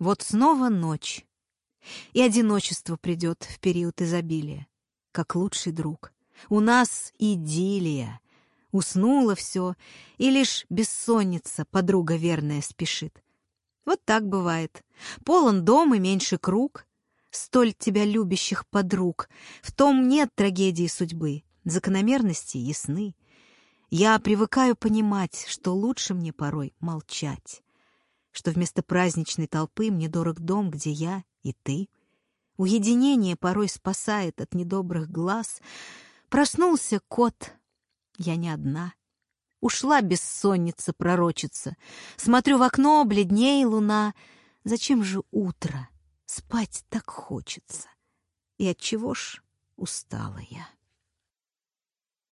Вот снова ночь. И одиночество придет в период изобилия, как лучший друг. У нас идиллия. Уснуло все, и лишь бессонница, подруга верная, спешит. Вот так бывает. Полон дом и меньше круг. Столь тебя любящих подруг. В том нет трагедии судьбы. Закономерности ясны. Я привыкаю понимать, что лучше мне порой молчать. Что вместо праздничной толпы мне дорог дом, где я и ты. Уединение порой спасает от недобрых глаз. Проснулся кот. Я не одна. Ушла бессонница пророчица. Смотрю в окно, бледнее луна. Зачем же утро? Спать так хочется. И от чего ж устала я?